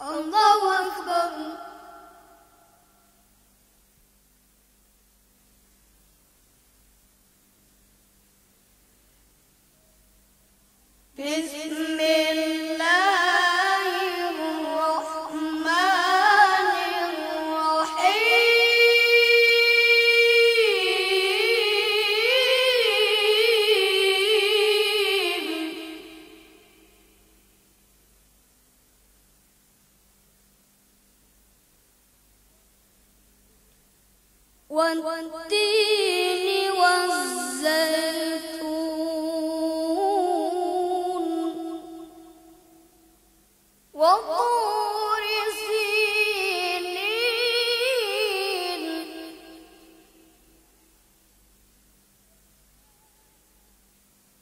الله أكبر. بسم والتين والزيتون وطور سينين.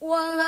وما